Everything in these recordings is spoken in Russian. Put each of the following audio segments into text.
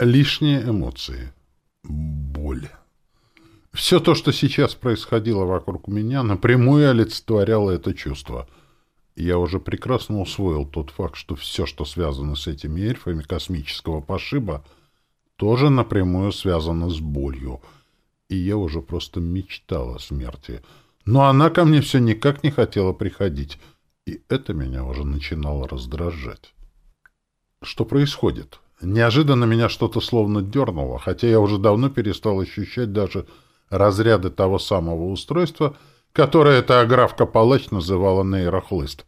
Лишние эмоции. Боль. Все то, что сейчас происходило вокруг меня, напрямую олицетворяло это чувство. Я уже прекрасно усвоил тот факт, что все, что связано с этими эльфами космического пошиба, тоже напрямую связано с болью. И я уже просто мечтал о смерти. Но она ко мне все никак не хотела приходить, и это меня уже начинало раздражать. Что происходит? Неожиданно меня что-то словно дернуло, хотя я уже давно перестал ощущать даже разряды того самого устройства, которое эта аграфка-палач называла нейрохлыст.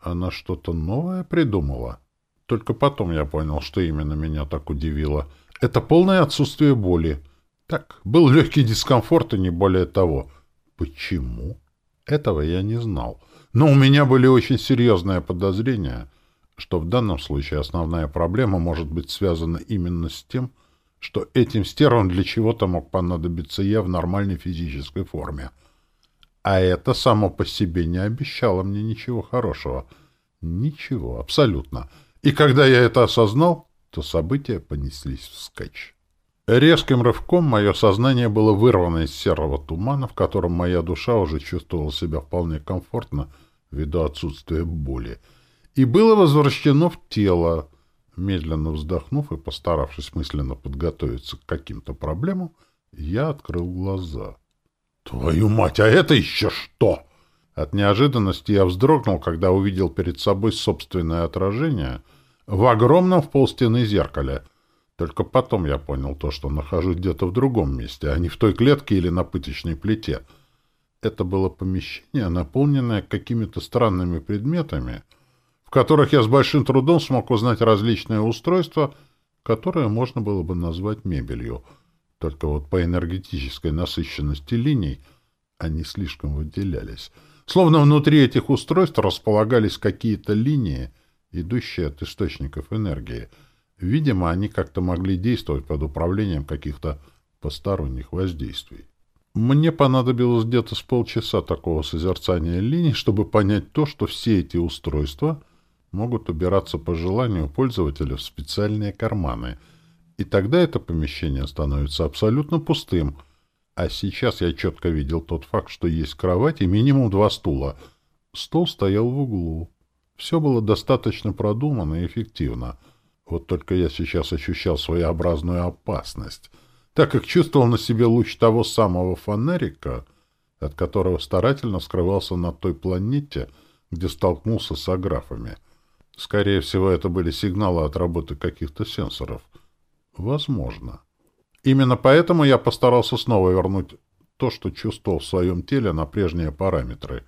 Она что-то новое придумала. Только потом я понял, что именно меня так удивило. Это полное отсутствие боли. Так, был легкий дискомфорт и не более того. Почему? Этого я не знал. Но у меня были очень серьезные подозрения — что в данном случае основная проблема может быть связана именно с тем, что этим стервам для чего-то мог понадобиться я в нормальной физической форме. А это само по себе не обещало мне ничего хорошего. Ничего, абсолютно. И когда я это осознал, то события понеслись вскачь. Резким рывком мое сознание было вырвано из серого тумана, в котором моя душа уже чувствовала себя вполне комфортно ввиду отсутствия боли — и было возвращено в тело. Медленно вздохнув и постаравшись мысленно подготовиться к каким-то проблемам, я открыл глаза. «Твою мать, а это еще что?» От неожиданности я вздрогнул, когда увидел перед собой собственное отражение в огромном в полстены зеркале. Только потом я понял то, что нахожусь где-то в другом месте, а не в той клетке или на пыточной плите. Это было помещение, наполненное какими-то странными предметами — которых я с большим трудом смог узнать различные устройства, которые можно было бы назвать мебелью. Только вот по энергетической насыщенности линий они слишком выделялись. Словно внутри этих устройств располагались какие-то линии, идущие от источников энергии. Видимо, они как-то могли действовать под управлением каких-то посторонних воздействий. Мне понадобилось где-то с полчаса такого созерцания линий, чтобы понять то, что все эти устройства — могут убираться по желанию пользователя в специальные карманы, и тогда это помещение становится абсолютно пустым. А сейчас я четко видел тот факт, что есть кровать и минимум два стула. Стол стоял в углу. Все было достаточно продумано и эффективно. Вот только я сейчас ощущал своеобразную опасность, так как чувствовал на себе луч того самого фонарика, от которого старательно скрывался на той планете, где столкнулся с аграфами — Скорее всего, это были сигналы от работы каких-то сенсоров. Возможно. Именно поэтому я постарался снова вернуть то, что чувствовал в своем теле на прежние параметры,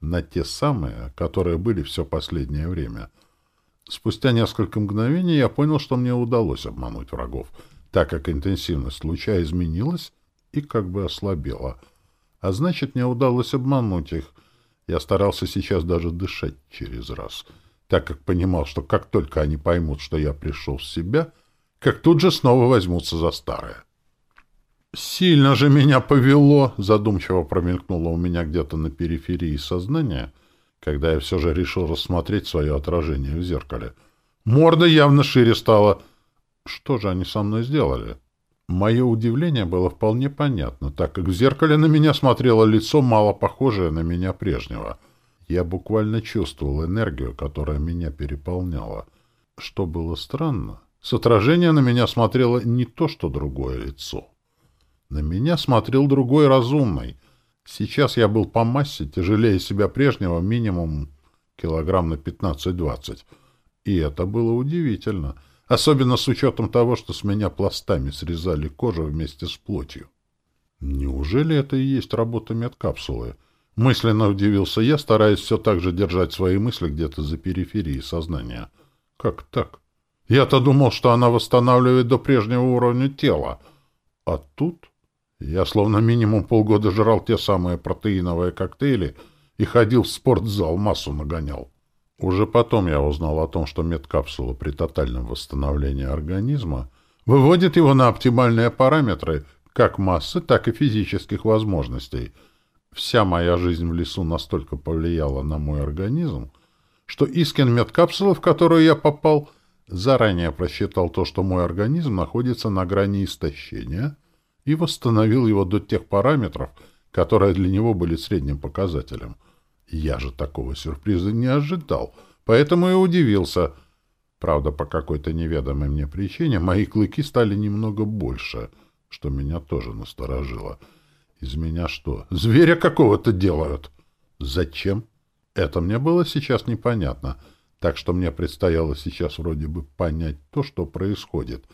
на те самые, которые были все последнее время. Спустя несколько мгновений я понял, что мне удалось обмануть врагов, так как интенсивность луча изменилась и как бы ослабела. А значит, мне удалось обмануть их. Я старался сейчас даже дышать через раз — так как понимал, что как только они поймут, что я пришел в себя, как тут же снова возьмутся за старое. «Сильно же меня повело!» — задумчиво промелькнуло у меня где-то на периферии сознания, когда я все же решил рассмотреть свое отражение в зеркале. Морда явно шире стала. Что же они со мной сделали? Мое удивление было вполне понятно, так как в зеркале на меня смотрело лицо, мало похожее на меня прежнего — я буквально чувствовал энергию, которая меня переполняла. Что было странно, с отражения на меня смотрело не то, что другое лицо. На меня смотрел другой разумный. Сейчас я был по массе тяжелее себя прежнего минимум килограмм на 15-20. И это было удивительно, особенно с учетом того, что с меня пластами срезали кожу вместе с плотью. Неужели это и есть работа медкапсулы? Мысленно удивился я, стараясь все так же держать свои мысли где-то за периферией сознания. Как так? Я-то думал, что она восстанавливает до прежнего уровня тела. А тут я словно минимум полгода жрал те самые протеиновые коктейли и ходил в спортзал, массу нагонял. Уже потом я узнал о том, что медкапсула при тотальном восстановлении организма выводит его на оптимальные параметры как массы, так и физических возможностей — Вся моя жизнь в лесу настолько повлияла на мой организм, что Искин медкапсула, в которую я попал, заранее просчитал то, что мой организм находится на грани истощения, и восстановил его до тех параметров, которые для него были средним показателем. Я же такого сюрприза не ожидал, поэтому и удивился. Правда, по какой-то неведомой мне причине мои клыки стали немного больше, что меня тоже насторожило. Из меня что, зверя какого-то делают? Зачем? Это мне было сейчас непонятно, так что мне предстояло сейчас вроде бы понять то, что происходит,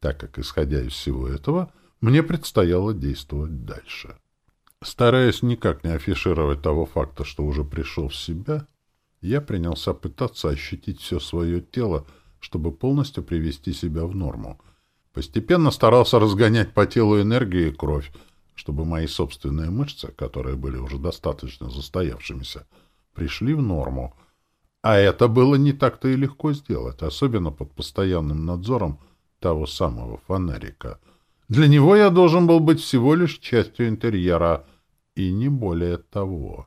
так как, исходя из всего этого, мне предстояло действовать дальше. Стараясь никак не афишировать того факта, что уже пришел в себя, я принялся пытаться ощутить все свое тело, чтобы полностью привести себя в норму. Постепенно старался разгонять по телу энергию и кровь, чтобы мои собственные мышцы, которые были уже достаточно застоявшимися, пришли в норму. А это было не так-то и легко сделать, особенно под постоянным надзором того самого фонарика. Для него я должен был быть всего лишь частью интерьера, и не более того.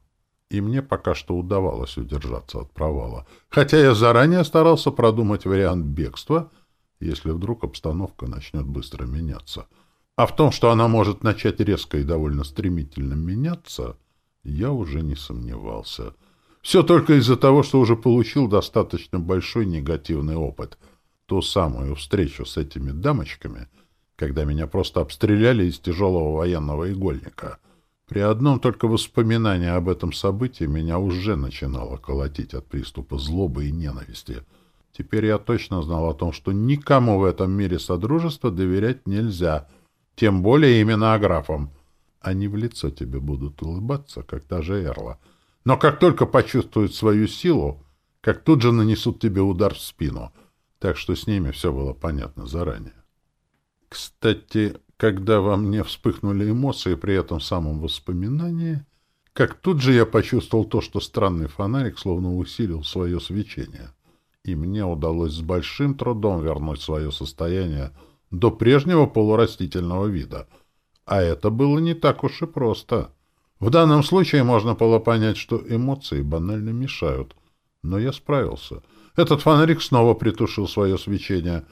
И мне пока что удавалось удержаться от провала, хотя я заранее старался продумать вариант бегства, если вдруг обстановка начнет быстро меняться. А в том, что она может начать резко и довольно стремительно меняться, я уже не сомневался — все только из-за того, что уже получил достаточно большой негативный опыт. Ту самую встречу с этими дамочками, когда меня просто обстреляли из тяжелого военного игольника. При одном только воспоминании об этом событии меня уже начинало колотить от приступа злобы и ненависти. Теперь я точно знал о том, что никому в этом мире Содружества доверять нельзя, тем более именно аграфам. Они в лицо тебе будут улыбаться, как та же Эрла — но как только почувствуют свою силу, как тут же нанесут тебе удар в спину. Так что с ними все было понятно заранее. Кстати, когда во мне вспыхнули эмоции при этом самом воспоминании, как тут же я почувствовал то, что странный фонарик словно усилил свое свечение. И мне удалось с большим трудом вернуть свое состояние до прежнего полурастительного вида. А это было не так уж и просто. В данном случае можно было понять, что эмоции банально мешают. Но я справился. Этот фонарик снова притушил свое свечение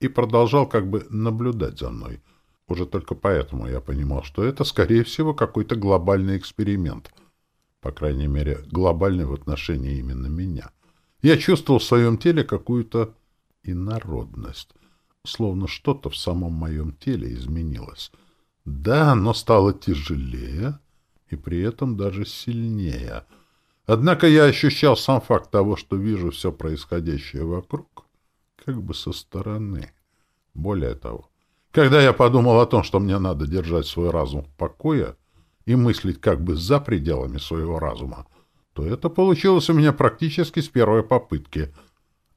и продолжал как бы наблюдать за мной. Уже только поэтому я понимал, что это, скорее всего, какой-то глобальный эксперимент. По крайней мере, глобальный в отношении именно меня. Я чувствовал в своем теле какую-то инородность. Словно что-то в самом моем теле изменилось. Да, оно стало тяжелее, и при этом даже сильнее. Однако я ощущал сам факт того, что вижу все происходящее вокруг, как бы со стороны. Более того, когда я подумал о том, что мне надо держать свой разум в покое и мыслить как бы за пределами своего разума, то это получилось у меня практически с первой попытки.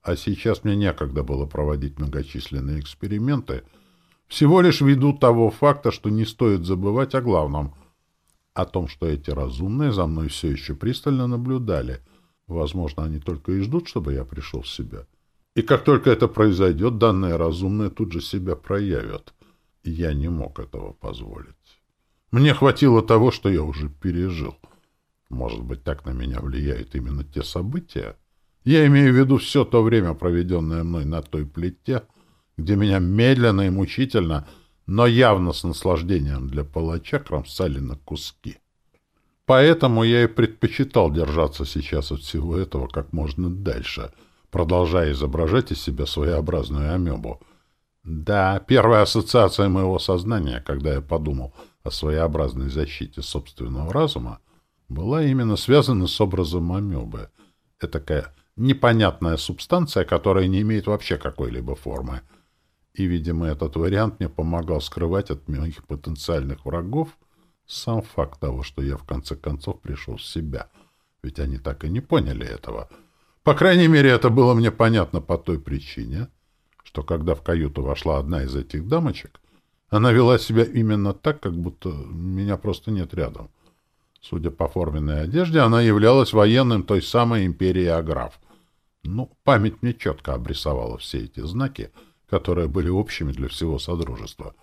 А сейчас мне некогда было проводить многочисленные эксперименты, всего лишь ввиду того факта, что не стоит забывать о главном — о том, что эти разумные за мной все еще пристально наблюдали. Возможно, они только и ждут, чтобы я пришел в себя. И как только это произойдет, данные разумные тут же себя проявят. Я не мог этого позволить. Мне хватило того, что я уже пережил. Может быть, так на меня влияют именно те события? Я имею в виду все то время, проведенное мной на той плите, где меня медленно и мучительно но явно с наслаждением для палача кромсали на куски. Поэтому я и предпочитал держаться сейчас от всего этого как можно дальше, продолжая изображать из себя своеобразную амебу. Да, первая ассоциация моего сознания, когда я подумал о своеобразной защите собственного разума, была именно связана с образом амебы. Это такая непонятная субстанция, которая не имеет вообще какой-либо формы — и, видимо, этот вариант мне помогал скрывать от моих потенциальных врагов сам факт того, что я в конце концов пришел в себя. Ведь они так и не поняли этого. По крайней мере, это было мне понятно по той причине, что когда в каюту вошла одна из этих дамочек, она вела себя именно так, как будто меня просто нет рядом. Судя по форменной одежде, она являлась военным той самой империи Аграф. Ну, память мне четко обрисовала все эти знаки — которые были общими для всего Содружества.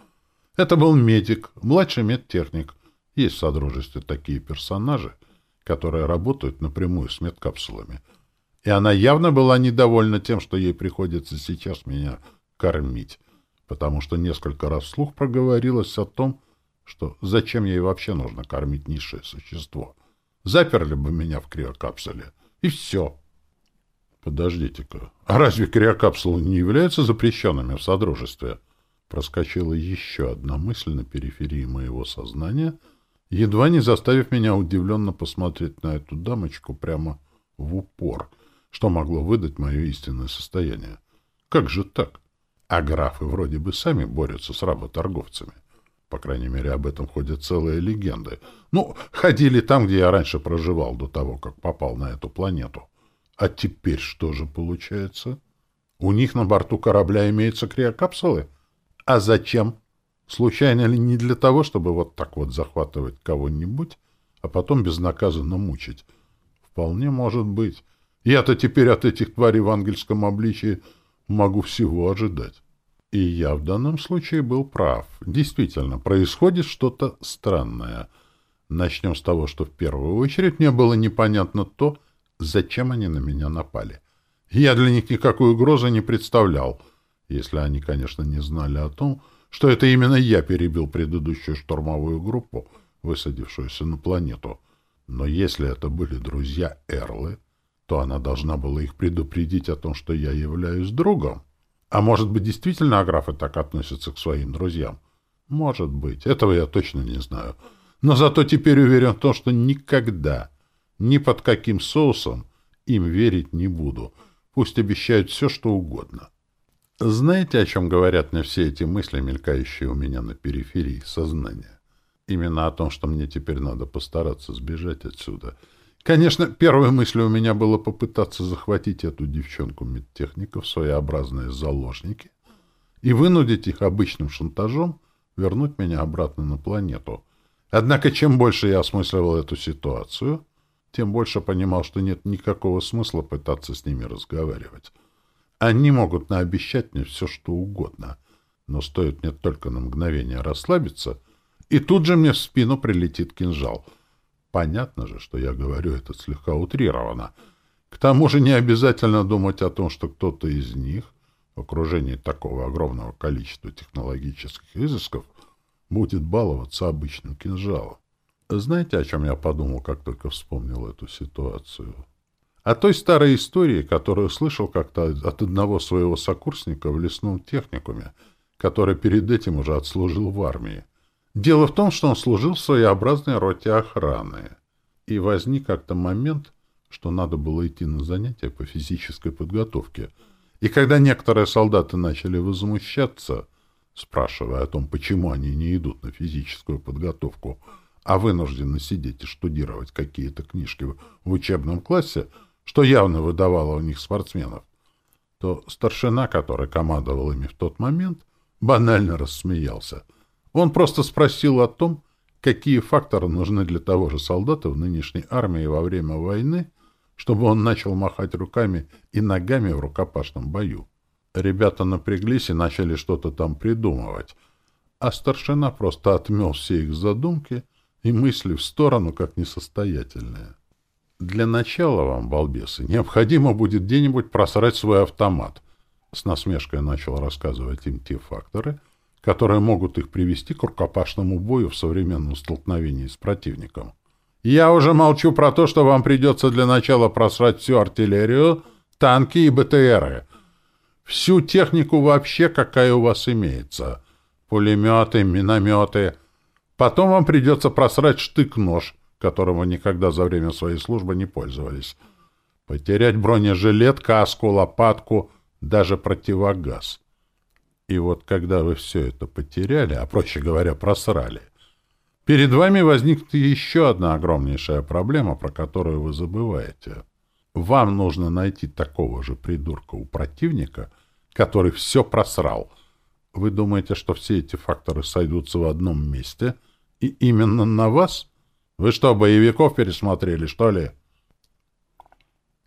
Это был медик, младший медтехник. Есть в Содружестве такие персонажи, которые работают напрямую с медкапсулами. И она явно была недовольна тем, что ей приходится сейчас меня кормить, потому что несколько раз вслух проговорилась о том, что зачем ей вообще нужно кормить низшее существо. Заперли бы меня в криокапсуле, и все. Подождите-ка, а разве криокапсулы не являются запрещенными в Содружестве? Проскочила еще одна мысль на периферии моего сознания, едва не заставив меня удивленно посмотреть на эту дамочку прямо в упор, что могло выдать мое истинное состояние. Как же так? А графы вроде бы сами борются с работорговцами. По крайней мере, об этом ходят целые легенды. Ну, ходили там, где я раньше проживал, до того, как попал на эту планету. А теперь что же получается? У них на борту корабля имеются криокапсулы? А зачем? Случайно ли не для того, чтобы вот так вот захватывать кого-нибудь, а потом безнаказанно мучить? Вполне может быть. Я-то теперь от этих тварей в ангельском обличии могу всего ожидать. И я в данном случае был прав. Действительно, происходит что-то странное. Начнем с того, что в первую очередь мне было непонятно то, Зачем они на меня напали? Я для них никакой угрозы не представлял, если они, конечно, не знали о том, что это именно я перебил предыдущую штурмовую группу, высадившуюся на планету. Но если это были друзья Эрлы, то она должна была их предупредить о том, что я являюсь другом. А может быть, действительно аграфы так относятся к своим друзьям? Может быть. Этого я точно не знаю. Но зато теперь уверен в том, что никогда ни под каким соусом им верить не буду. Пусть обещают все, что угодно. Знаете, о чем говорят мне все эти мысли, мелькающие у меня на периферии сознания? Именно о том, что мне теперь надо постараться сбежать отсюда. Конечно, первой мыслью у меня было попытаться захватить эту девчонку-медтехника в своеобразные заложники и вынудить их обычным шантажом вернуть меня обратно на планету. Однако, чем больше я осмысливал эту ситуацию, тем больше понимал, что нет никакого смысла пытаться с ними разговаривать. Они могут наобещать мне все, что угодно, но стоит мне только на мгновение расслабиться, и тут же мне в спину прилетит кинжал. Понятно же, что я говорю это слегка утрированно. К тому же не обязательно думать о том, что кто-то из них в окружении такого огромного количества технологических изысков будет баловаться обычным кинжалом. Знаете, о чем я подумал, как только вспомнил эту ситуацию? О той старой истории, которую слышал как-то от одного своего сокурсника в лесном техникуме, который перед этим уже отслужил в армии. Дело в том, что он служил в своеобразной роте охраны. И возник как-то момент, что надо было идти на занятия по физической подготовке. И когда некоторые солдаты начали возмущаться, спрашивая о том, почему они не идут на физическую подготовку, а вынуждены сидеть и штудировать какие-то книжки в учебном классе, что явно выдавало у них спортсменов, то старшина, который командовал ими в тот момент, банально рассмеялся. Он просто спросил о том, какие факторы нужны для того же солдата в нынешней армии во время войны, чтобы он начал махать руками и ногами в рукопашном бою. Ребята напряглись и начали что-то там придумывать, а старшина просто отмел все их задумки — и мысли в сторону, как несостоятельные. Для начала вам, балбесы, необходимо будет где-нибудь просрать свой автомат. С насмешкой начал рассказывать им те факторы, которые могут их привести к рукопашному бою в современном столкновении с противником. Я уже молчу про то, что вам придется для начала просрать всю артиллерию, танки и БТРы. Всю технику вообще, какая у вас имеется. Пулеметы, минометы — Потом вам придется просрать штык-нож, которого никогда за время своей службы не пользовались. Потерять бронежилет, каску, лопатку, даже противогаз. И вот когда вы все это потеряли, а проще говоря, просрали, перед вами возникнет еще одна огромнейшая проблема, про которую вы забываете. Вам нужно найти такого же придурка у противника, который все просрал. Вы думаете, что все эти факторы сойдутся в одном месте — и именно на вас? Вы что, боевиков пересмотрели, что ли?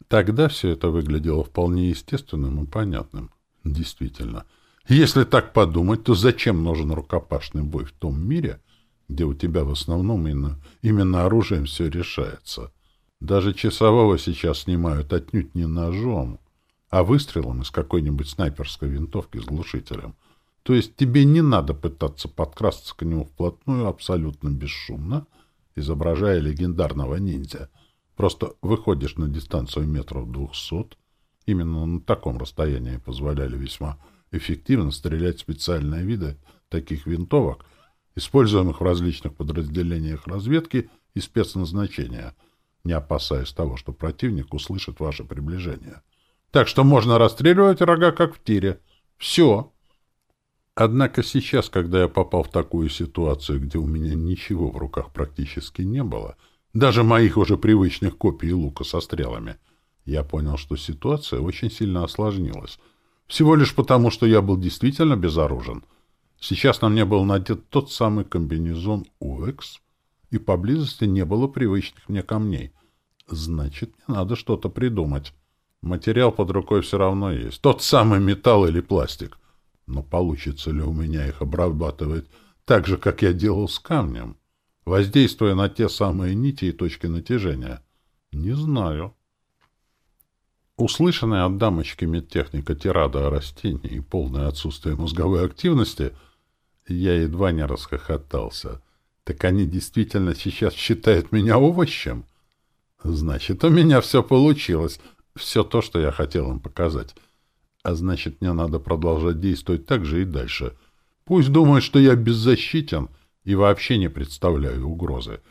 Тогда все это выглядело вполне естественным и понятным. Действительно. Если так подумать, то зачем нужен рукопашный бой в том мире, где у тебя в основном именно, именно оружием все решается? Даже часового сейчас снимают отнюдь не ножом, а выстрелом из какой-нибудь снайперской винтовки с глушителем. То есть тебе не надо пытаться подкрасться к нему вплотную абсолютно бесшумно, изображая легендарного ниндзя. Просто выходишь на дистанцию метров двухсот. Именно на таком расстоянии позволяли весьма эффективно стрелять специальные виды таких винтовок, используемых в различных подразделениях разведки и спецназначения, не опасаясь того, что противник услышит ваше приближение. Так что можно расстреливать врага, как в тире. Все. Однако сейчас, когда я попал в такую ситуацию, где у меня ничего в руках практически не было, даже моих уже привычных копий лука со стрелами, я понял, что ситуация очень сильно осложнилась. Всего лишь потому, что я был действительно безоружен. Сейчас на мне был надет тот самый комбинезон УЭКС, и поблизости не было привычных мне камней. Значит, мне надо что-то придумать. Материал под рукой все равно есть. Тот самый металл или пластик. Но получится ли у меня их обрабатывать так же, как я делал с камнем, воздействуя на те самые нити и точки натяжения? Не знаю. Услышанная от дамочки медтехника тирада о растении и полное отсутствие мозговой активности, я едва не расхохотался. Так они действительно сейчас считают меня овощем? Значит, у меня все получилось — все то, что я хотел им показать. А значит, мне надо продолжать действовать так же и дальше. Пусть думают, что я беззащитен и вообще не представляю угрозы.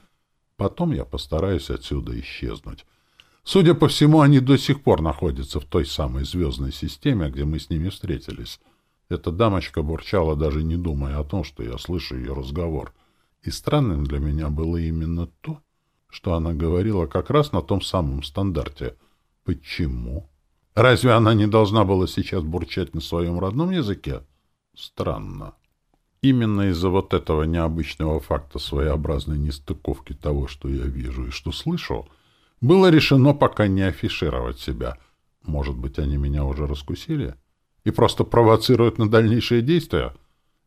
Потом я постараюсь отсюда исчезнуть. Судя по всему, они до сих пор находятся в той самой звездной системе, где мы с ними встретились. Эта дамочка бурчала, даже не думая о том, что я слышу ее разговор. И странным для меня было именно то, что она говорила как раз на том самом стандарте — Почему? Разве она не должна была сейчас бурчать на своем родном языке? Странно. Именно из-за вот этого необычного факта своеобразной нестыковки того, что я вижу и что слышу, было решено пока не афишировать себя. Может быть, они меня уже раскусили? И просто провоцируют на дальнейшие действия?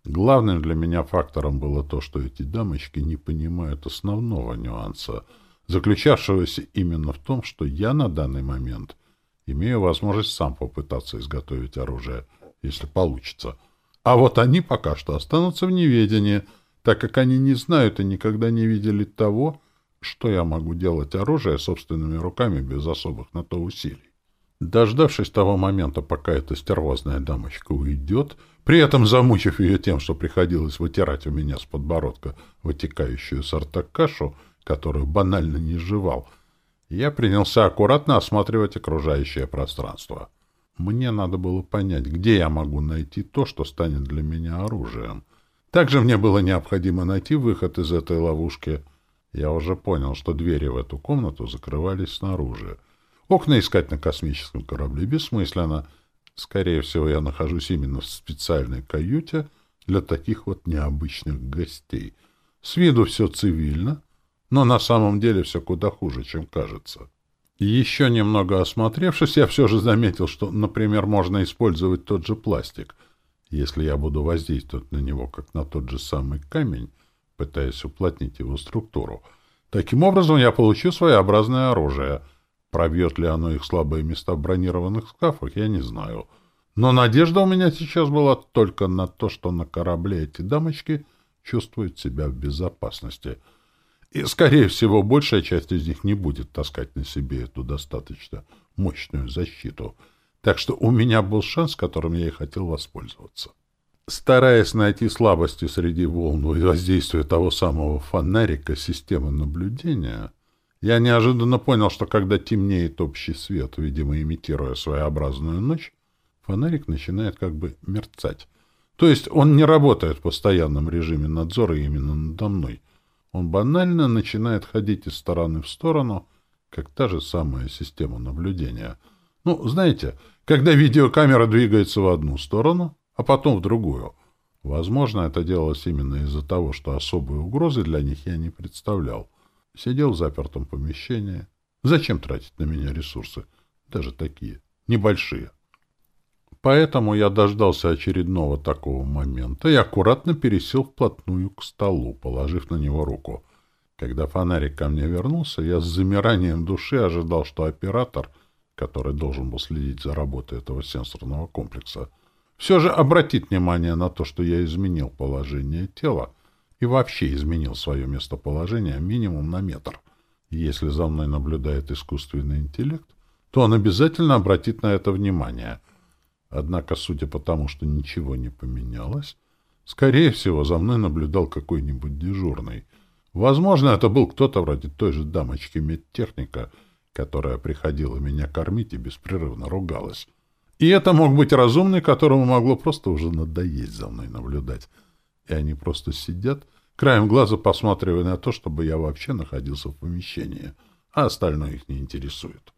Главным для меня фактором было то, что эти дамочки не понимают основного нюанса — заключавшегося именно в том, что я на данный момент имею возможность сам попытаться изготовить оружие, если получится. А вот они пока что останутся в неведении, так как они не знают и никогда не видели того, что я могу делать оружие собственными руками без особых на то усилий. Дождавшись того момента, пока эта стервозная дамочка уйдет, при этом замучив ее тем, что приходилось вытирать у меня с подбородка вытекающую с рта кашу, которую банально не жевал, я принялся аккуратно осматривать окружающее пространство. Мне надо было понять, где я могу найти то, что станет для меня оружием. Также мне было необходимо найти выход из этой ловушки. Я уже понял, что двери в эту комнату закрывались снаружи. Окна искать на космическом корабле бессмысленно. Скорее всего, я нахожусь именно в специальной каюте для таких вот необычных гостей. С виду все цивильно, но на самом деле все куда хуже, чем кажется. Еще немного осмотревшись, я все же заметил, что, например, можно использовать тот же пластик, если я буду воздействовать на него, как на тот же самый камень, пытаясь уплотнить его структуру. Таким образом, я получу своеобразное оружие. Пробьет ли оно их слабые места в бронированных скафах, я не знаю. Но надежда у меня сейчас была только на то, что на корабле эти дамочки чувствуют себя в безопасности — и, скорее всего, большая часть из них не будет таскать на себе эту достаточно мощную защиту. Так что у меня был шанс, которым я и хотел воспользоваться. Стараясь найти слабости среди волн воздействия того самого фонарика системы наблюдения, я неожиданно понял, что когда темнеет общий свет, видимо, имитируя своеобразную ночь, фонарик начинает как бы мерцать. То есть он не работает в постоянном режиме надзора именно надо мной — он банально начинает ходить из стороны в сторону, как та же самая система наблюдения. Ну, знаете, когда видеокамера двигается в одну сторону, а потом в другую. Возможно, это делалось именно из-за того, что особой угрозы для них я не представлял. Сидел в запертом помещении. Зачем тратить на меня ресурсы? Даже такие, небольшие. Поэтому я дождался очередного такого момента и аккуратно пересел вплотную к столу, положив на него руку. Когда фонарик ко мне вернулся, я с замиранием души ожидал, что оператор, который должен был следить за работой этого сенсорного комплекса, все же обратит внимание на то, что я изменил положение тела и вообще изменил свое местоположение минимум на метр. Если за мной наблюдает искусственный интеллект, то он обязательно обратит на это внимание. Однако, судя по тому, что ничего не поменялось, скорее всего, за мной наблюдал какой-нибудь дежурный. Возможно, это был кто-то вроде той же дамочки-медтехника, которая приходила меня кормить и беспрерывно ругалась. И это мог быть разумный, которому могло просто уже надоесть за мной наблюдать. И они просто сидят, краем глаза посматривая на то, чтобы я вообще находился в помещении, а остальное их не интересует.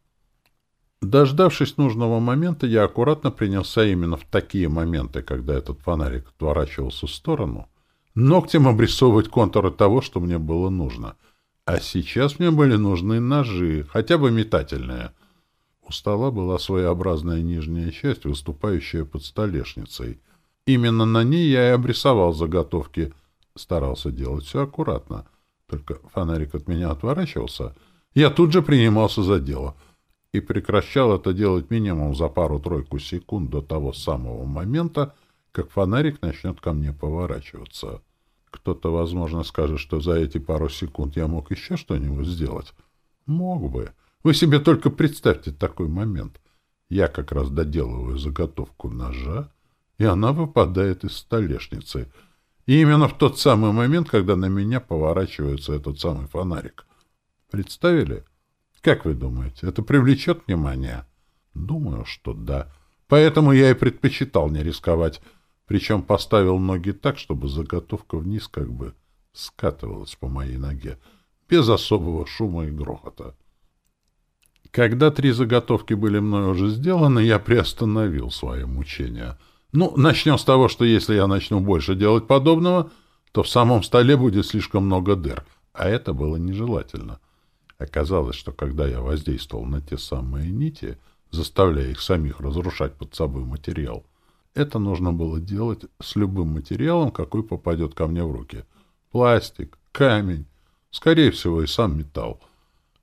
Дождавшись нужного момента, я аккуратно принялся именно в такие моменты, когда этот фонарик отворачивался в сторону, ногтем обрисовывать контуры того, что мне было нужно. А сейчас мне были нужны ножи, хотя бы метательные. У стола была своеобразная нижняя часть, выступающая под столешницей. Именно на ней я и обрисовал заготовки. Старался делать все аккуратно. Только фонарик от меня отворачивался. Я тут же принимался за дело — и прекращал это делать минимум за пару-тройку секунд до того самого момента, как фонарик начнет ко мне поворачиваться. Кто-то, возможно, скажет, что за эти пару секунд я мог еще что-нибудь сделать. Мог бы. Вы себе только представьте такой момент. Я как раз доделываю заготовку ножа, и она выпадает из столешницы. И именно в тот самый момент, когда на меня поворачивается этот самый фонарик. Представили? — как вы думаете, это привлечет внимание? Думаю, что да. Поэтому я и предпочитал не рисковать, причем поставил ноги так, чтобы заготовка вниз как бы скатывалась по моей ноге, без особого шума и грохота. Когда три заготовки были мной уже сделаны, я приостановил свое мучение. Ну, начнем с того, что если я начну больше делать подобного, то в самом столе будет слишком много дыр, а это было нежелательно. Оказалось, что когда я воздействовал на те самые нити, заставляя их самих разрушать под собой материал, это нужно было делать с любым материалом, какой попадет ко мне в руки. Пластик, камень, скорее всего, и сам металл.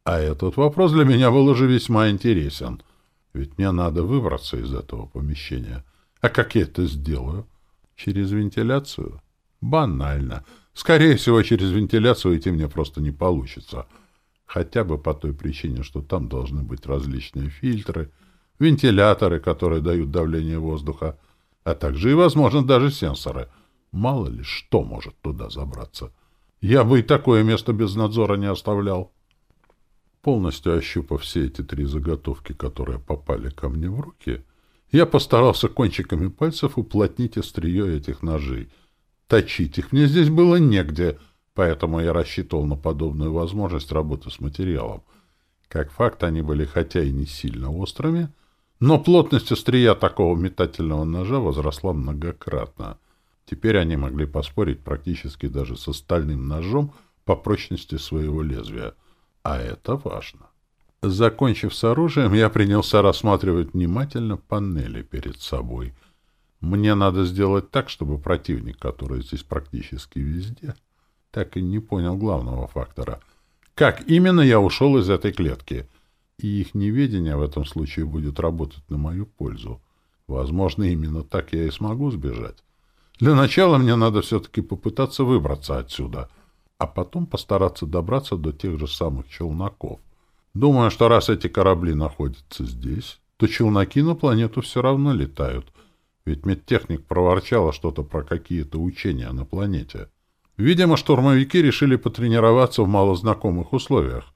А этот вопрос для меня был уже весьма интересен. Ведь мне надо выбраться из этого помещения. А как я это сделаю? Через вентиляцию? Банально. Скорее всего, через вентиляцию идти мне просто не получится — хотя бы по той причине, что там должны быть различные фильтры, вентиляторы, которые дают давление воздуха, а также и, возможно, даже сенсоры. Мало ли что может туда забраться. Я бы и такое место без надзора не оставлял. Полностью ощупав все эти три заготовки, которые попали ко мне в руки, я постарался кончиками пальцев уплотнить острие этих ножей. Точить их мне здесь было негде — поэтому я рассчитывал на подобную возможность работы с материалом. Как факт, они были хотя и не сильно острыми, но плотность острия такого метательного ножа возросла многократно. Теперь они могли поспорить практически даже с остальным ножом по прочности своего лезвия. А это важно. Закончив с оружием, я принялся рассматривать внимательно панели перед собой. Мне надо сделать так, чтобы противник, который здесь практически везде, так и не понял главного фактора. Как именно я ушел из этой клетки? И их неведение в этом случае будет работать на мою пользу. Возможно, именно так я и смогу сбежать. Для начала мне надо все-таки попытаться выбраться отсюда, а потом постараться добраться до тех же самых челноков. Думаю, что раз эти корабли находятся здесь, то челноки на планету все равно летают, ведь медтехник проворчала что-то про какие-то учения на планете. Видимо, штурмовики решили потренироваться в малознакомых условиях.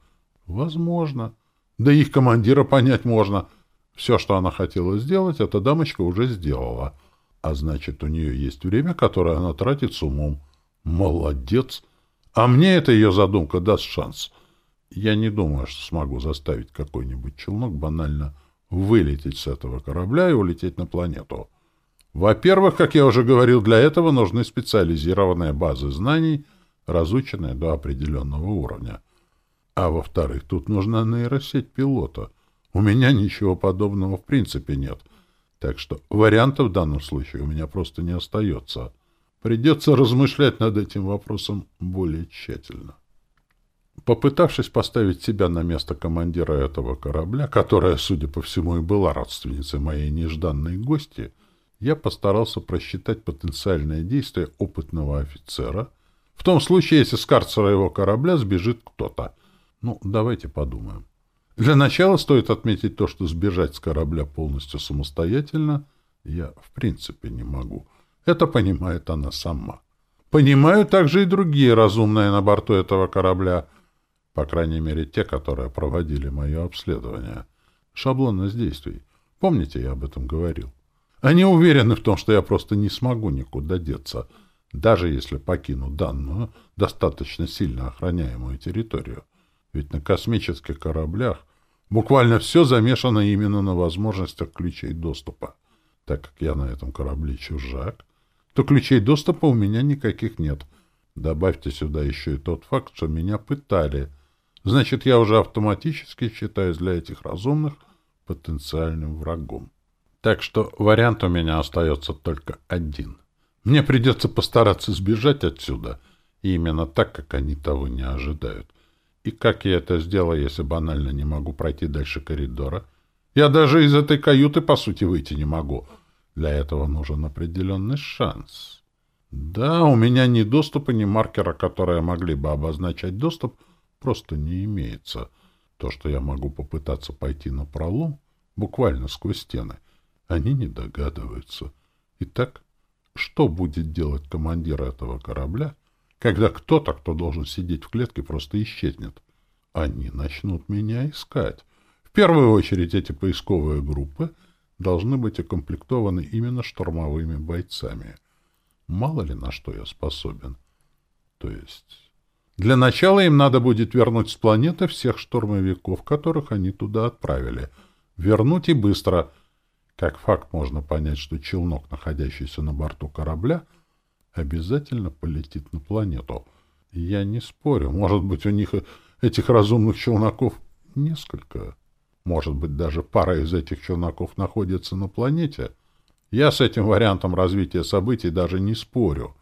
Возможно. Да их командира понять можно. Все, что она хотела сделать, эта дамочка уже сделала. А значит, у нее есть время, которое она тратит с умом. Молодец! А мне эта ее задумка даст шанс. Я не думаю, что смогу заставить какой-нибудь челнок банально вылететь с этого корабля и улететь на планету. Во-первых, как я уже говорил, для этого нужны специализированные базы знаний, разученные до определенного уровня. А во-вторых, тут нужна нейросеть пилота. У меня ничего подобного в принципе нет. Так что вариантов в данном случае у меня просто не остается. Придется размышлять над этим вопросом более тщательно. Попытавшись поставить себя на место командира этого корабля, которая, судя по всему, и была родственницей моей нежданной гости, я постарался просчитать потенциальное действие опытного офицера в том случае, если с карцера его корабля сбежит кто-то. Ну, давайте подумаем. Для начала стоит отметить то, что сбежать с корабля полностью самостоятельно я в принципе не могу. Это понимает она сама. Понимают также и другие разумные на борту этого корабля, по крайней мере те, которые проводили мое обследование. Шаблонность действий. Помните, я об этом говорил? Они уверены в том, что я просто не смогу никуда деться, даже если покину данную, достаточно сильно охраняемую территорию. Ведь на космических кораблях буквально все замешано именно на возможностях ключей доступа. Так как я на этом корабле чужак, то ключей доступа у меня никаких нет. Добавьте сюда еще и тот факт, что меня пытали. Значит, я уже автоматически считаюсь для этих разумных потенциальным врагом. Так что вариант у меня остается только один. Мне придется постараться сбежать отсюда, и именно так, как они того не ожидают. И как я это сделаю, если банально не могу пройти дальше коридора? Я даже из этой каюты, по сути, выйти не могу — для этого нужен определенный шанс. Да, у меня ни доступа, ни маркера, которые могли бы обозначать доступ, просто не имеется. То, что я могу попытаться пойти на пролом, буквально сквозь стены, они не догадываются. Итак, что будет делать командир этого корабля, когда кто-то, кто должен сидеть в клетке, просто исчезнет? Они начнут меня искать. В первую очередь эти поисковые группы — должны быть укомплектованы именно штурмовыми бойцами. Мало ли на что я способен. То есть... Для начала им надо будет вернуть с планеты всех штурмовиков, которых они туда отправили. Вернуть и быстро. Как факт можно понять, что челнок, находящийся на борту корабля, обязательно полетит на планету. Я не спорю. Может быть, у них этих разумных челноков несколько. Может быть, даже пара из этих челноков находится на планете? Я с этим вариантом развития событий даже не спорю.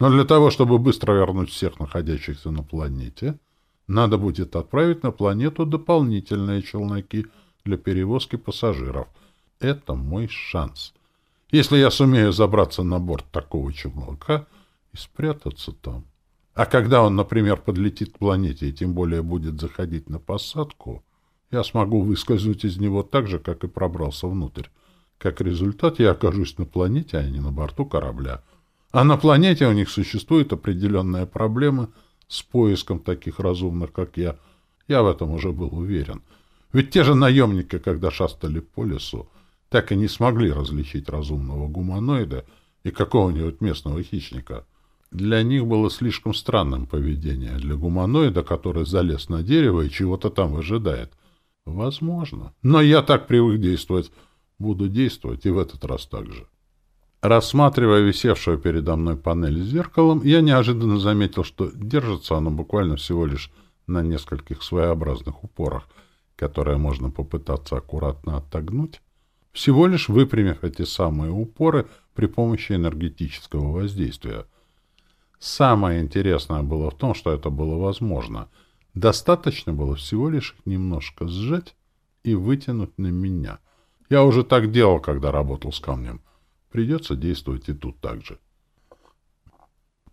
Но для того, чтобы быстро вернуть всех находящихся на планете, надо будет отправить на планету дополнительные челноки для перевозки пассажиров. Это мой шанс. Если я сумею забраться на борт такого челнока и спрятаться там. А когда он, например, подлетит к планете и тем более будет заходить на посадку, я смогу выскользнуть из него так же, как и пробрался внутрь. Как результат, я окажусь на планете, а не на борту корабля. А на планете у них существует определенная проблема с поиском таких разумных, как я. Я в этом уже был уверен. Ведь те же наемники, когда шастали по лесу, так и не смогли различить разумного гуманоида и какого-нибудь местного хищника. Для них было слишком странным поведение для гуманоида, который залез на дерево и чего-то там выжидает — Возможно. Но я так привык действовать. Буду действовать и в этот раз так же. Рассматривая висевшую передо мной панель с зеркалом, я неожиданно заметил, что держится оно буквально всего лишь на нескольких своеобразных упорах, которые можно попытаться аккуратно отогнуть, всего лишь выпрямив эти самые упоры при помощи энергетического воздействия. Самое интересное было в том, что это было возможно — Достаточно было всего лишь их немножко сжать и вытянуть на меня. Я уже так делал, когда работал с камнем. Придется действовать и тут так же.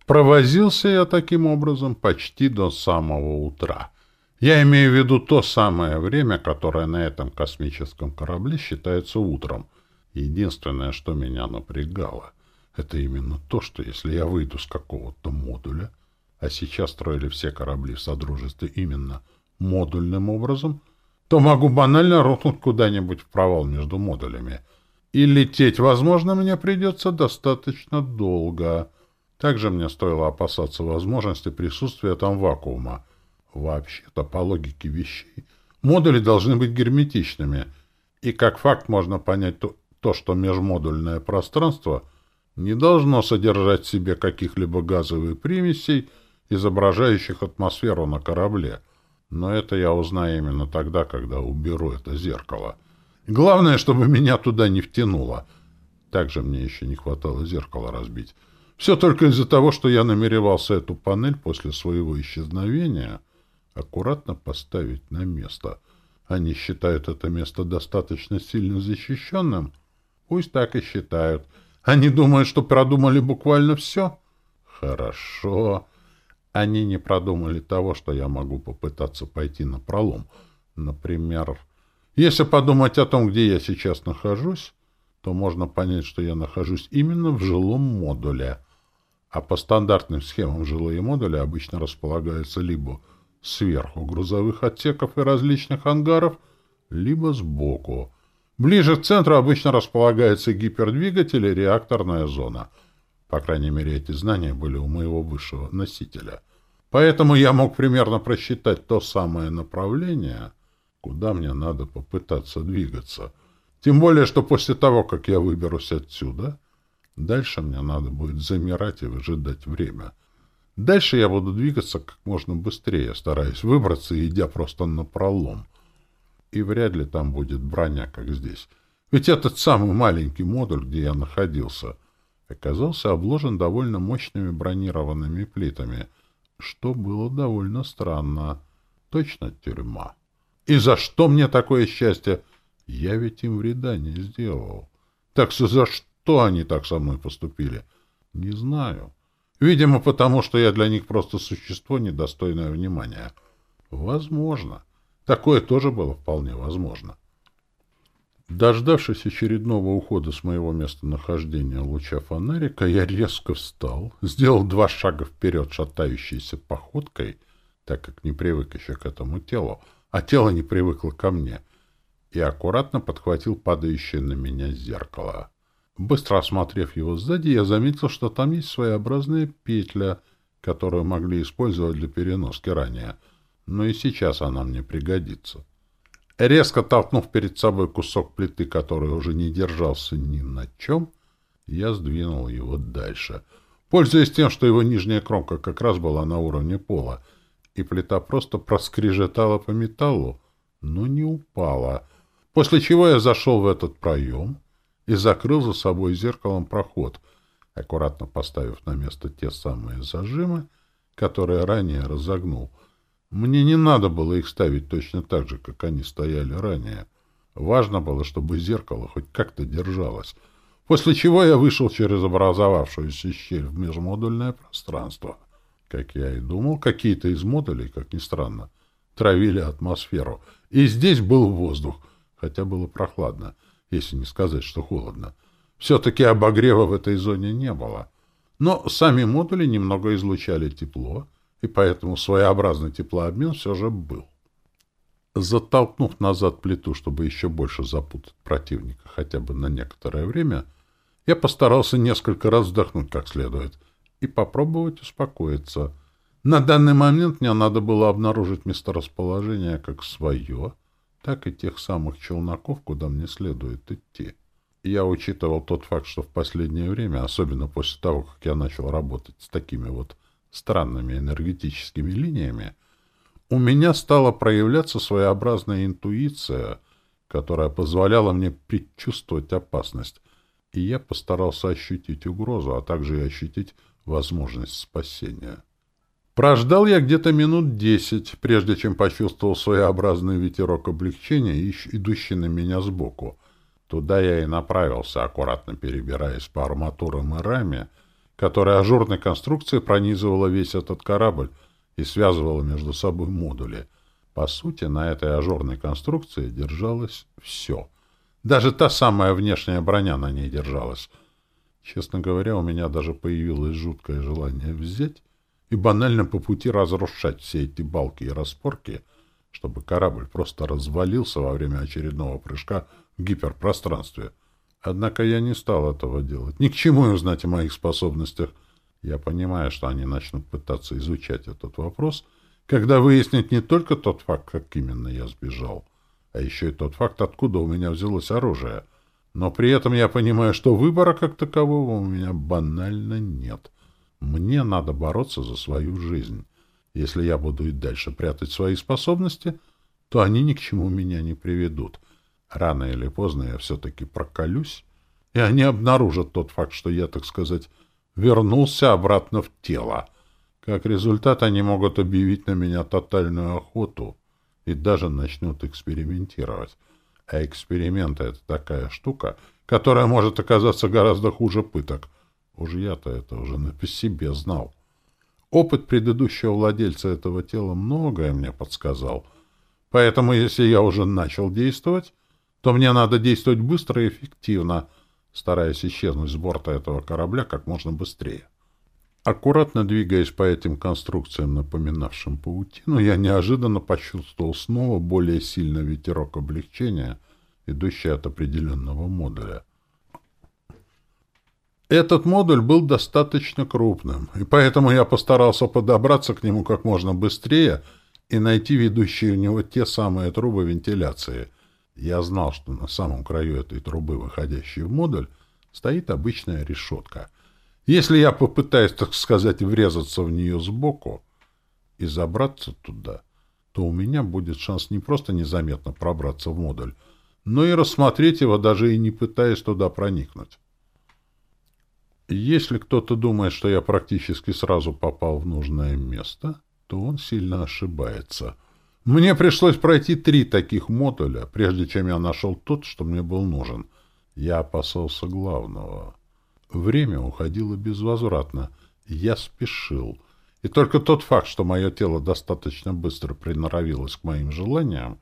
Провозился я таким образом почти до самого утра. Я имею в виду то самое время, которое на этом космическом корабле считается утром. Единственное, что меня напрягало, это именно то, что если я выйду с какого-то модуля — а сейчас строили все корабли в Содружестве именно модульным образом, то могу банально рухнуть куда-нибудь в провал между модулями. И лететь, возможно, мне придется достаточно долго. Также мне стоило опасаться возможности присутствия там вакуума. Вообще-то, по логике вещей, модули должны быть герметичными. И как факт можно понять то, то что межмодульное пространство не должно содержать в себе каких-либо газовых примесей, изображающих атмосферу на корабле. Но это я узнаю именно тогда, когда уберу это зеркало. Главное, чтобы меня туда не втянуло. Также мне еще не хватало зеркала разбить. Все только из-за того, что я намеревался эту панель после своего исчезновения аккуратно поставить на место. Они считают это место достаточно сильно защищенным? Пусть так и считают. Они думают, что продумали буквально все? Хорошо. Они не продумали того, что я могу попытаться пойти на пролом. Например, если подумать о том, где я сейчас нахожусь, то можно понять, что я нахожусь именно в жилом модуле. А по стандартным схемам жилые модули обычно располагаются либо сверху грузовых отсеков и различных ангаров, либо сбоку. Ближе к центру обычно располагается гипердвигатель и реакторная зона. По крайней мере, эти знания были у моего высшего носителя. Поэтому я мог примерно просчитать то самое направление, куда мне надо попытаться двигаться. Тем более, что после того, как я выберусь отсюда, дальше мне надо будет замирать и выжидать время. Дальше я буду двигаться как можно быстрее, стараясь выбраться, идя просто на пролом и вряд ли там будет броня, как здесь. Ведь этот самый маленький модуль, где я находился, оказался обложен довольно мощными бронированными плитами, что было довольно странно. Точно тюрьма. И за что мне такое счастье? Я ведь им вреда не сделал. Так что за что они так со мной поступили? Не знаю. Видимо, потому что я для них просто существо, недостойное внимания. Возможно. Такое тоже было вполне возможно. Дождавшись очередного ухода с моего местонахождения луча фонарика, я резко встал, сделал два шага вперед шатающейся походкой, так как не привык еще к этому телу, а тело не привыкло ко мне, и аккуратно подхватил падающее на меня зеркало. Быстро осмотрев его сзади, я заметил, что там есть своеобразная петля, которую могли использовать для переноски ранее — но и сейчас она мне пригодится. Резко толкнув перед собой кусок плиты, который уже не держался ни на чем, я сдвинул его дальше, пользуясь тем, что его нижняя кромка как раз была на уровне пола, и плита просто проскрежетала по металлу, но не упала, после чего я зашел в этот проем и закрыл за собой зеркалом проход, аккуратно поставив на место те самые зажимы, которые ранее разогнул — мне не надо было их ставить точно так же, как они стояли ранее. Важно было, чтобы зеркало хоть как-то держалось. После чего я вышел через образовавшуюся щель в межмодульное пространство. Как я и думал, какие-то из модулей, как ни странно, травили атмосферу. И здесь был воздух, хотя было прохладно, если не сказать, что холодно. Все-таки обогрева в этой зоне не было. Но сами модули немного излучали тепло, и поэтому своеобразный теплообмен все же был. Затолкнув назад плиту, чтобы еще больше запутать противника хотя бы на некоторое время, я постарался несколько раз вздохнуть как следует и попробовать успокоиться. На данный момент мне надо было обнаружить месторасположение как свое, так и тех самых челноков, куда мне следует идти. Я учитывал тот факт, что в последнее время, особенно после того, как я начал работать с такими вот странными энергетическими линиями, у меня стала проявляться своеобразная интуиция, которая позволяла мне предчувствовать опасность, и я постарался ощутить угрозу, а также и ощутить возможность спасения. Прождал я где-то минут десять, прежде чем почувствовал своеобразный ветерок облегчения, идущий на меня сбоку. Туда я и направился, аккуратно перебираясь по арматурам и раме, которая ажурной конструкцией пронизывала весь этот корабль и связывала между собой модули. По сути, на этой ажурной конструкции держалось все. Даже та самая внешняя броня на ней держалась. Честно говоря, у меня даже появилось жуткое желание взять и банально по пути разрушать все эти балки и распорки, чтобы корабль просто развалился во время очередного прыжка в гиперпространстве — Однако я не стал этого делать. Ни к чему им знать о моих способностях. Я понимаю, что они начнут пытаться изучать этот вопрос, когда выяснят не только тот факт, как именно я сбежал, а еще и тот факт, откуда у меня взялось оружие. Но при этом я понимаю, что выбора как такового у меня банально нет. Мне надо бороться за свою жизнь. Если я буду и дальше прятать свои способности, то они ни к чему меня не приведут. Рано или поздно я все-таки проколюсь, и они обнаружат тот факт, что я, так сказать, вернулся обратно в тело. Как результат, они могут объявить на меня тотальную охоту и даже начнут экспериментировать. А эксперименты — это такая штука, которая может оказаться гораздо хуже пыток. Уж я-то это уже на себе знал. Опыт предыдущего владельца этого тела многое мне подсказал. Поэтому, если я уже начал действовать, то мне надо действовать быстро и эффективно, стараясь исчезнуть с борта этого корабля как можно быстрее. Аккуратно двигаясь по этим конструкциям, напоминавшим паутину, я неожиданно почувствовал снова более сильный ветерок облегчения, идущий от определенного модуля. Этот модуль был достаточно крупным, и поэтому я постарался подобраться к нему как можно быстрее и найти ведущие в него те самые трубы вентиляции. Я знал, что на самом краю этой трубы, выходящей в модуль, стоит обычная решетка — если я попытаюсь, так сказать, врезаться в нее сбоку и забраться туда, то у меня будет шанс не просто незаметно пробраться в модуль, но и рассмотреть его, даже и не пытаясь туда проникнуть. Если кто-то думает, что я практически сразу попал в нужное место, то он сильно ошибается. Мне пришлось пройти три таких модуля, прежде чем я нашел тот, что мне был нужен. Я опасался главного — Время уходило безвозвратно. Я спешил. И только тот факт, что мое тело достаточно быстро приноровилось к моим желаниям,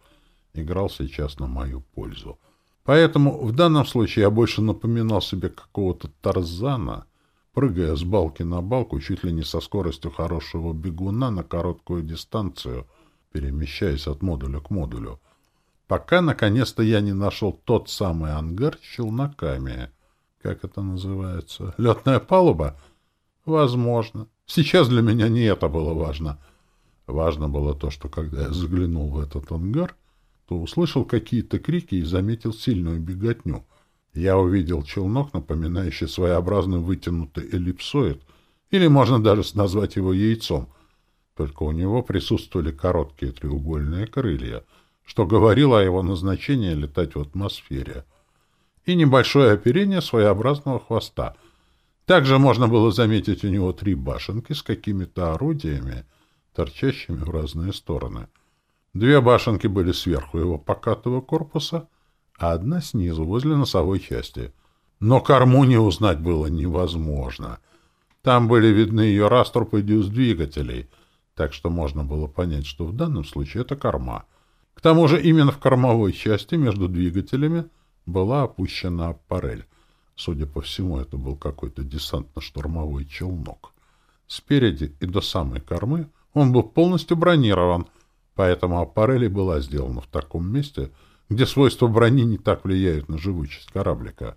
играл сейчас на мою пользу. Поэтому в данном случае я больше напоминал себе какого-то Тарзана, прыгая с балки на балку чуть ли не со скоростью хорошего бегуна на короткую дистанцию, перемещаясь от модуля к модулю, пока наконец-то я не нашел тот самый ангар с челноками — как это называется? Летная палуба? Возможно. Сейчас для меня не это было важно. Важно было то, что когда я заглянул в этот ангар, то услышал какие-то крики и заметил сильную беготню. Я увидел челнок, напоминающий своеобразный вытянутый эллипсоид, или можно даже назвать его яйцом. Только у него присутствовали короткие треугольные крылья, что говорило о его назначении летать в атмосфере — и небольшое оперение своеобразного хвоста. Также можно было заметить у него три башенки с какими-то орудиями, торчащими в разные стороны. Две башенки были сверху его покатого корпуса, а одна снизу, возле носовой части. Но корму не узнать было невозможно. Там были видны ее раструб дюз двигателей, так что можно было понять, что в данном случае это корма. К тому же именно в кормовой части между двигателями — была опущена аппарель. Судя по всему, это был какой-то десантно-штурмовой челнок. Спереди и до самой кормы он был полностью бронирован, поэтому аппарель была сделана в таком месте, где свойства брони не так влияют на живучесть кораблика.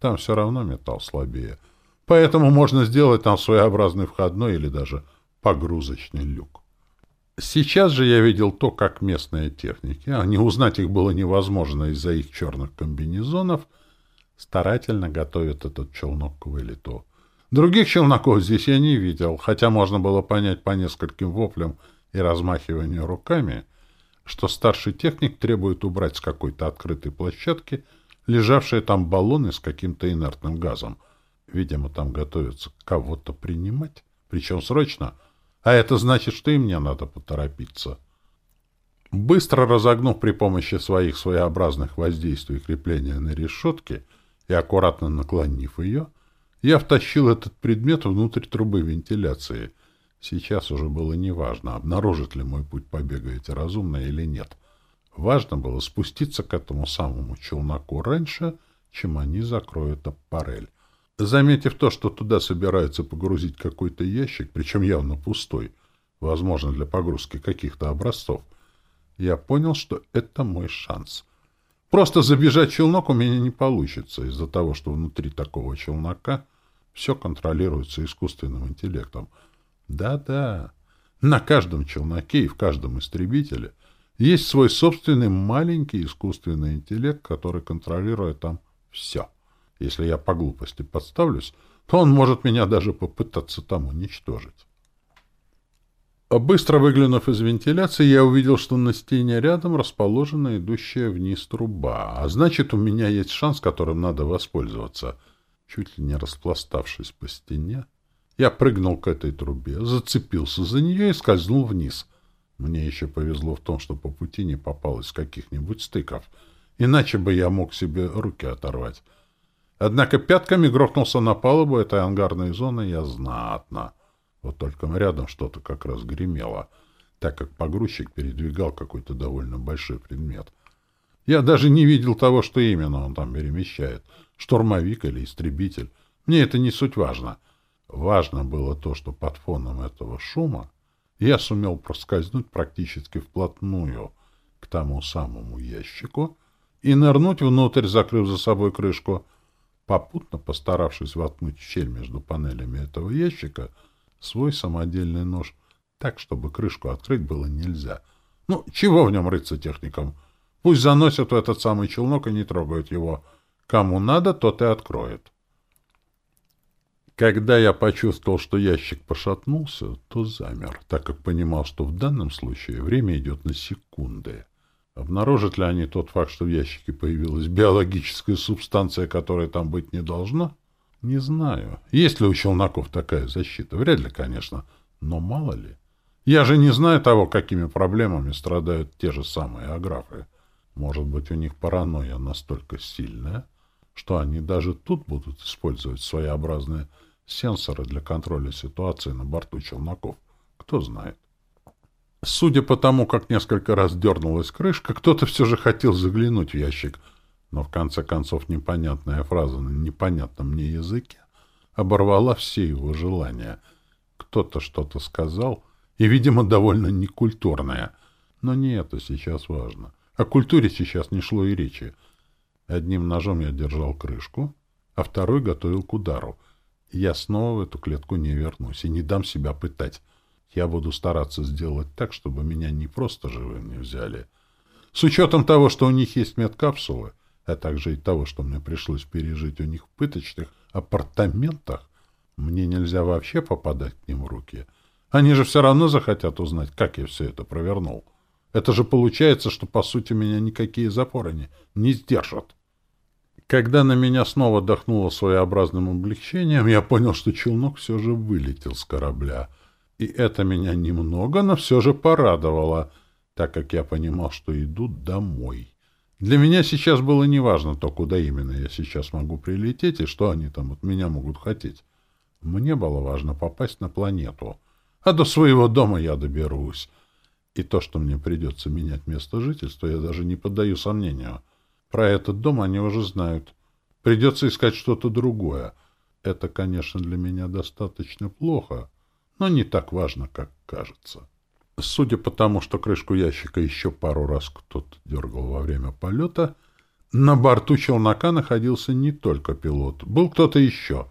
Там все равно металл слабее. Поэтому можно сделать там своеобразный входной или даже погрузочный люк. Сейчас же я видел то, как местные техники, а не узнать их было невозможно из-за их черных комбинезонов, старательно готовят этот челнок к вылету. Других челноков здесь я не видел, хотя можно было понять по нескольким воплям и размахиванию руками, что старший техник требует убрать с какой-то открытой площадки лежавшие там баллоны с каким-то инертным газом. Видимо, там готовятся кого-то принимать, причем срочно — а это значит, что и мне надо поторопиться. Быстро разогнув при помощи своих своеобразных воздействий крепления на решетке и аккуратно наклонив ее, я втащил этот предмет внутрь трубы вентиляции. Сейчас уже было неважно, обнаружит ли мой путь побега эти разумно или нет. Важно было спуститься к этому самому челноку раньше, чем они закроют аппарель. Заметив то, что туда собираются погрузить какой-то ящик, причем явно пустой, возможно, для погрузки каких-то образцов, я понял, что это мой шанс. Просто забежать челнок у меня не получится из-за того, что внутри такого челнока все контролируется искусственным интеллектом. Да-да, на каждом челноке и в каждом истребителе есть свой собственный маленький искусственный интеллект, который контролирует там все. Если я по глупости подставлюсь, то он может меня даже попытаться там уничтожить. Быстро выглянув из вентиляции, я увидел, что на стене рядом расположена идущая вниз труба, а значит, у меня есть шанс, которым надо воспользоваться. Чуть ли не распластавшись по стене, Я прыгнул к этой трубе, зацепился за нее и скользнул вниз. Мне еще повезло в том, что по пути не попалось каких-нибудь стыков, иначе бы я мог себе руки оторвать. Однако пятками грохнулся на палубу этой ангарной зоны я знатно. Вот только рядом что-то как раз гремело, так как погрузчик передвигал какой-то довольно большой предмет. Я даже не видел того, что именно он там перемещает. Штурмовик или истребитель. Мне это не суть важно. Важно было то, что под фоном этого шума я сумел проскользнуть практически вплотную к тому самому ящику и нырнуть внутрь, закрыв за собой крышку, попутно постаравшись воткнуть в щель между панелями этого ящика свой самодельный нож так, чтобы крышку открыть было нельзя. Ну, чего в нем рыться техникам? Пусть заносят в этот самый челнок и не трогают его. Кому надо, тот и откроет. Когда я почувствовал, что ящик пошатнулся, то замер, так как понимал, что в данном случае время идет на секунды. Обнаружат ли они тот факт, что в ящике появилась биологическая субстанция, которая там быть не должна? Не знаю. Есть ли у челноков такая защита? Вряд ли, конечно. Но мало ли. Я же не знаю того, какими проблемами страдают те же самые аграфы. Может быть, у них паранойя настолько сильная, что они даже тут будут использовать своеобразные сенсоры для контроля ситуации на борту челноков. Кто знает. Судя по тому, как несколько раз дернулась крышка, кто-то все же хотел заглянуть в ящик, но в конце концов непонятная фраза на непонятном мне языке оборвала все его желания. Кто-то что-то сказал, и, видимо, довольно некультурное. Но не это сейчас важно. О культуре сейчас не шло и речи. Одним ножом я держал крышку, а второй готовил к удару. Я снова в эту клетку не вернусь и не дам себя пытать. Я буду стараться сделать так, чтобы меня не просто живым не взяли. С учетом того, что у них есть медкапсулы, а также и того, что мне пришлось пережить у них в пыточных апартаментах, мне нельзя вообще попадать к ним в руки. Они же все равно захотят узнать, как я все это провернул. — это же получается, что, по сути, меня никакие запоры не, не сдержат. Когда на меня снова дохнуло своеобразным облегчением, я понял, что челнок все же вылетел с корабля. И это меня немного, но все же порадовало, так как я понимал, что иду домой. Для меня сейчас было неважно то, куда именно я сейчас могу прилететь и что они там от меня могут хотеть. Мне было важно попасть на планету, а до своего дома я доберусь. И то, что мне придется менять место жительства, я даже не поддаю сомнению. Про этот дом они уже знают. Придется искать что-то другое. Это, конечно, для меня достаточно плохо, но не так важно, как кажется. Судя по тому, что крышку ящика еще пару раз кто-то дергал во время полета, на борту челнока находился не только пилот, был кто-то еще.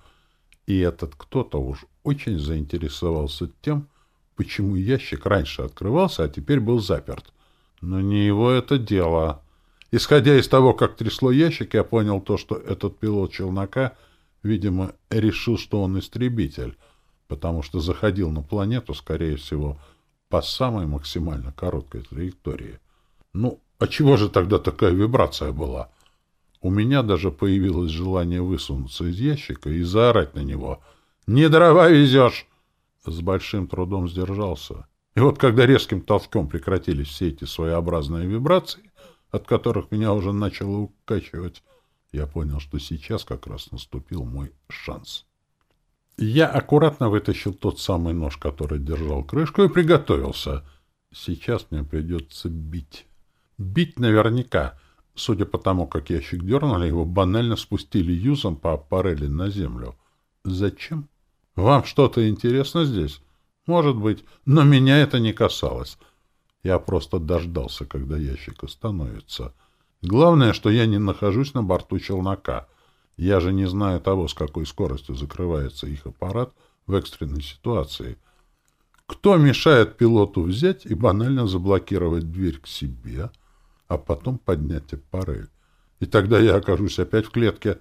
И этот кто-то уж очень заинтересовался тем, почему ящик раньше открывался, а теперь был заперт. Но не его это дело. Исходя из того, как трясло ящик, я понял то, что этот пилот челнока, видимо, решил, что он истребитель, потому что заходил на планету, скорее всего, по самой максимально короткой траектории. Ну, а чего же тогда такая вибрация была? У меня даже появилось желание высунуться из ящика и заорать на него. «Не дрова везешь!» с большим трудом сдержался. И вот когда резким толчком прекратились все эти своеобразные вибрации, от которых меня уже начало укачивать, я понял, что сейчас как раз наступил мой шанс. Я аккуратно вытащил тот самый нож, который держал крышку, и приготовился. Сейчас мне придется бить. Бить наверняка. Судя по тому, как ящик дернули, его банально спустили юзом по аппарели на землю. Зачем? Вам что-то интересно здесь? Может быть, но меня это не касалось. Я просто дождался, когда ящик остановится. Главное, что я не нахожусь на борту челнока. Я же не знаю того, с какой скоростью закрывается их аппарат в экстренной ситуации. Кто мешает пилоту взять и банально заблокировать дверь к себе, а потом поднять аппарель? И тогда я окажусь опять в клетке.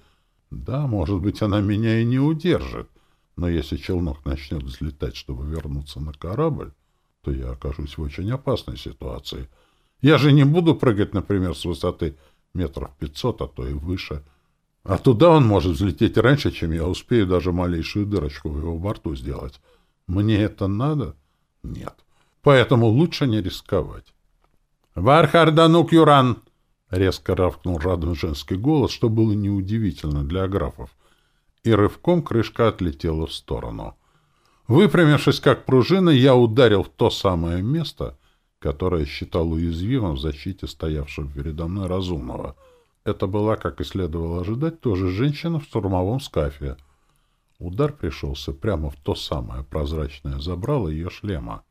Да, может быть, она меня и не удержит. Но если челнок начнет взлетать, чтобы вернуться на корабль, то я окажусь в очень опасной ситуации. Я же не буду прыгать, например, с высоты метров пятьсот, а то и выше. А туда он может взлететь раньше, чем я успею даже малейшую дырочку в его борту сделать. Мне это надо? Нет. Поэтому лучше не рисковать. «Вархарданук Юран!» — резко равкнул жадный женский голос, что было неудивительно для графов. И рывком крышка отлетела в сторону. Выпрямившись как пружина, я ударил в то самое место, которое считал уязвимым в защите стоявшего передо мной разумного. Это была, как и следовало ожидать, тоже женщина в штурмовом скафе. Удар пришелся прямо в то самое прозрачное забрало ее шлема.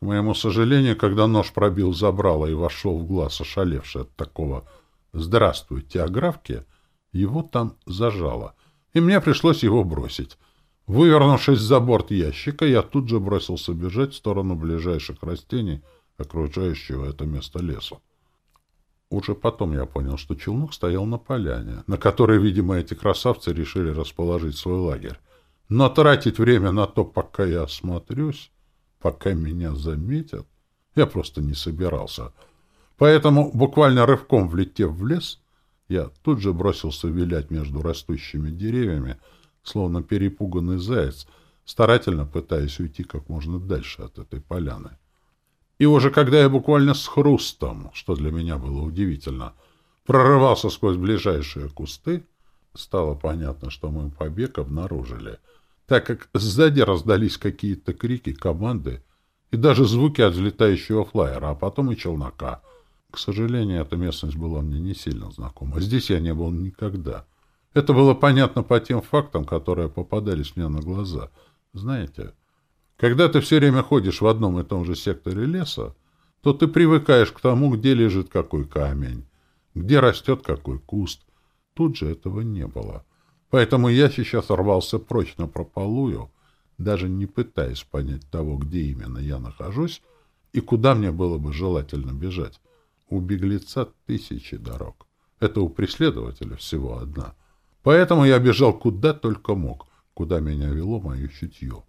К моему сожалению, когда нож пробил забрало и вошел в глаз ошалевший от такого «Здравствуйте, аграфки», его там зажало, и мне пришлось его бросить. Вывернувшись за борт ящика, я тут же бросился бежать в сторону ближайших растений, окружающего это место леса. Уже потом я понял, что челнок стоял на поляне, на которой, видимо, эти красавцы решили расположить свой лагерь. Но тратить время на то, пока я осмотрюсь, пока меня заметят, я просто не собирался. Поэтому, буквально рывком влетев в лес, я тут же бросился вилять между растущими деревьями, словно перепуганный заяц, старательно пытаясь уйти как можно дальше от этой поляны. И уже когда я буквально с хрустом, что для меня было удивительно, прорывался сквозь ближайшие кусты, стало понятно, что мы побег обнаружили — так как сзади раздались какие-то крики, команды и даже звуки от взлетающего флайера, а потом и челнока. К сожалению, эта местность была мне не сильно знакома. Здесь я не был никогда. Это было понятно по тем фактам, которые попадались мне на глаза. Знаете, когда ты все время ходишь в одном и том же секторе леса, то ты привыкаешь к тому, где лежит какой камень, где растет какой куст. Тут же этого не было. Поэтому я сейчас рвался прочь на прополую, даже не пытаясь понять того, где именно я нахожусь и куда мне было бы желательно бежать. У беглеца тысячи дорог. Это у преследователя всего одна. Поэтому я бежал куда только мог, куда меня вело мое чутье.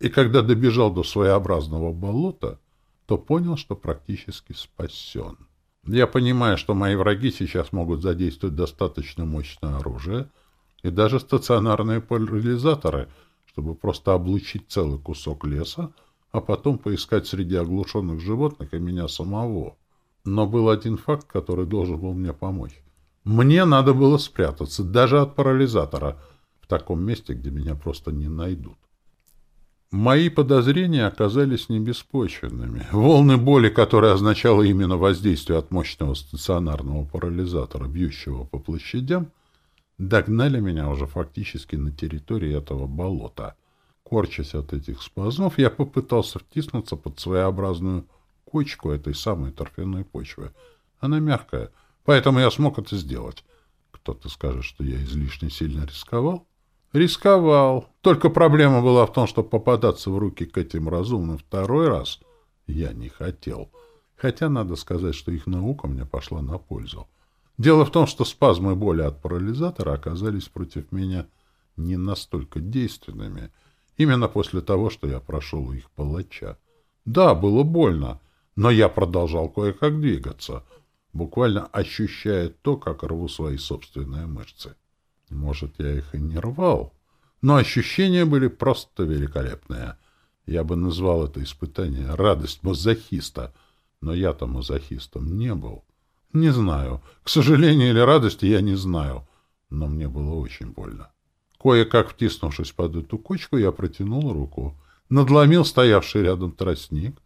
И когда добежал до своеобразного болота, то понял, что практически спасен. Я понимаю, что мои враги сейчас могут задействовать достаточно мощное оружие — и даже стационарные парализаторы, чтобы просто облучить целый кусок леса, а потом поискать среди оглушенных животных и меня самого. Но был один факт, который должен был мне помочь. Мне надо было спрятаться, даже от парализатора, в таком месте, где меня просто не найдут. Мои подозрения оказались небеспочвенными. Волны боли, которые означало именно воздействие от мощного стационарного парализатора, бьющего по площадям, догнали меня уже фактически на территории этого болота. Корчась от этих спазмов, я попытался втиснуться под своеобразную кочку этой самой торфяной почвы. Она мягкая, поэтому я смог это сделать. Кто-то скажет, что я излишне сильно рисковал? Рисковал. Только проблема была в том, что попадаться в руки к этим разумным второй раз я не хотел. Хотя надо сказать, что их наука мне пошла на пользу. Дело в том, что спазмы боли от парализатора оказались против меня не настолько действенными, именно после того, что я прошел у их палача. Да, было больно, но я продолжал кое-как двигаться, буквально ощущая то, как рву свои собственные мышцы. Может, я их и не рвал, но ощущения были просто великолепные. Я бы назвал это испытание «радость мазохиста», но я-то мазохистом не был. Не знаю. К сожалению или радости, я не знаю. Но мне было очень больно. Кое-как втиснувшись под эту кучку, я протянул руку, надломил стоявший рядом тростник,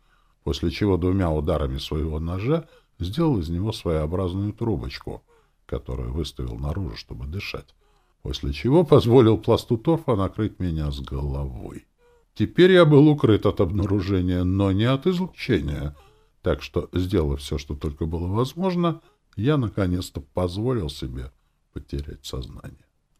после чего двумя ударами своего ножа сделал из него своеобразную трубочку, которую выставил наружу, чтобы дышать, после чего позволил пласту торфа накрыть меня с головой. Теперь я был укрыт от обнаружения, но не от излучения — так что, сделав все, что только было возможно, я наконец-то позволил себе потерять сознание.